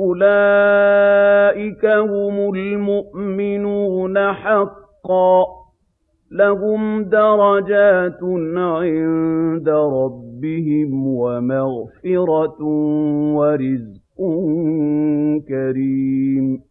أُولَٰئِكَ هُمُ الْمُؤْمِنُونَ حَقًّا ۚ لَّهُمْ دَرَجَاتٌ عِندَ رَبِّهِمْ وَمَغْفِرَةٌ وَرِزْقٌ كَرِيمٌ